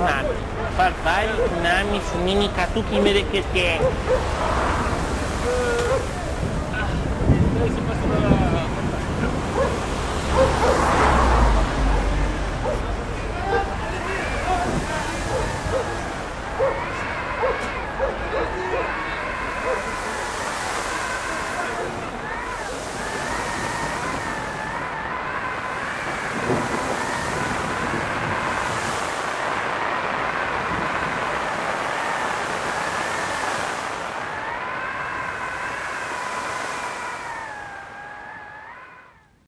Nani, Fartai, Nani, Shumini, Katuki, Merequeté.